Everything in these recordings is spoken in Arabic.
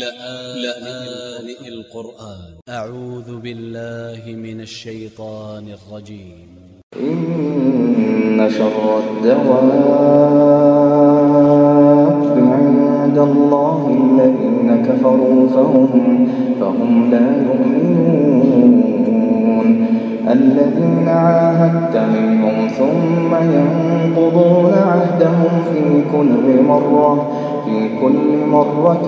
لآن القرآن. أ ع و ذ ب ا ل ل ه من ا ل ش ي ط ا ن ا ل ج ي م إن شر الدواب عند الله الذين كفروا فهم, فهم لا يؤمنون. الذين عاهدت منهم ثم ينقضون عهدهم في كل مرة في كل مرة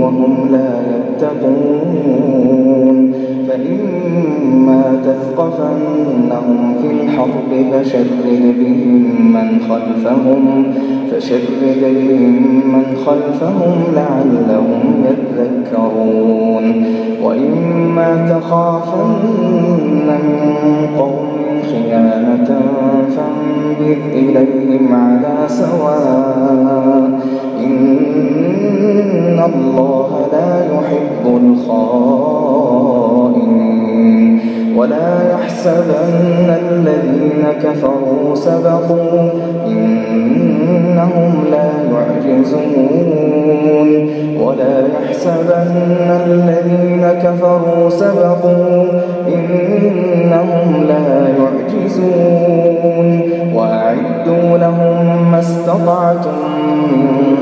وهم لا يتقون. فإما تثقفنهم في الحرب فشرد بهم من خلفهم فشرد بهم من خلفهم لعلهم يذكرون وإما تخافن من قوم خيانة فانبذ ولا يحسبن الذين كفروا سبقوا إنهم لا يعجزون. ولا يحسبن الذين كفروا سبقوا إنهم لا يعجزون. وأعدوا لهم ما استطعتم من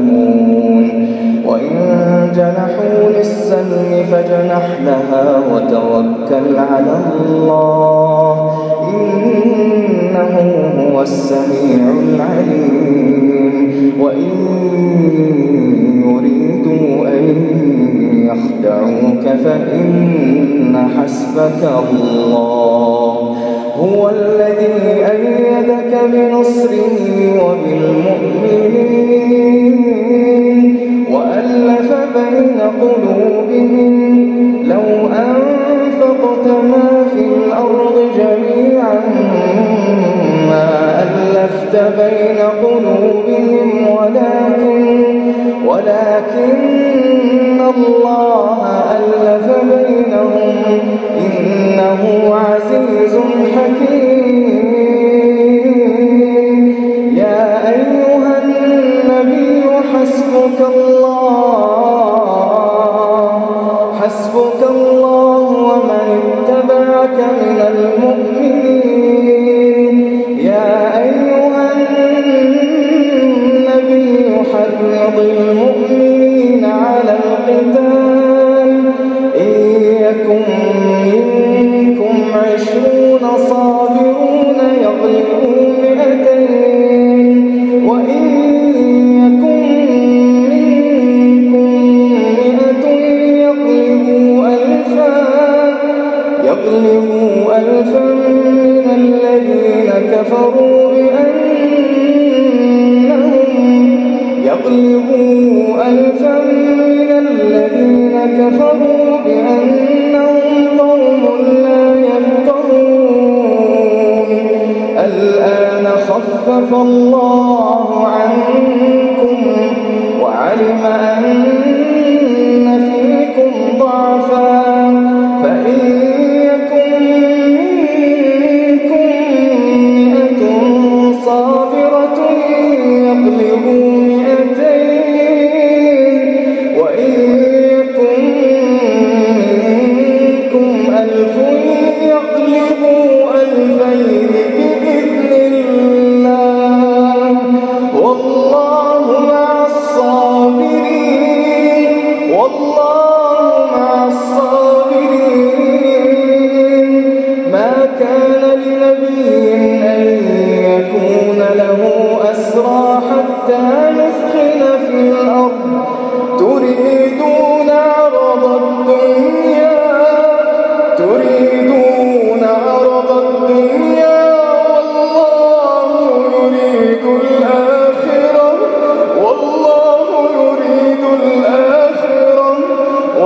تظلمون وإن جنحوا للسلم فاجنح لها وتوكل على الله. إنه هو السميع العليم. وإن يريدوا أن يخدعوك فإن حسبك الله. هو الذي أيدك بنصره بين قلوبهم لو أنفقت ما في الأرض جميعا ما ألفت بين قلوبهم ولكن ولكن الله ألف بينهم إنه عزيز حسبك الله ومن اتبعك من المؤمنين. يغلبوا ألفا من الذين كفروا بأنهم يغلبوا ألفا من الذين كفروا بأنهم قوم لا يفقهون. الآن خفف الله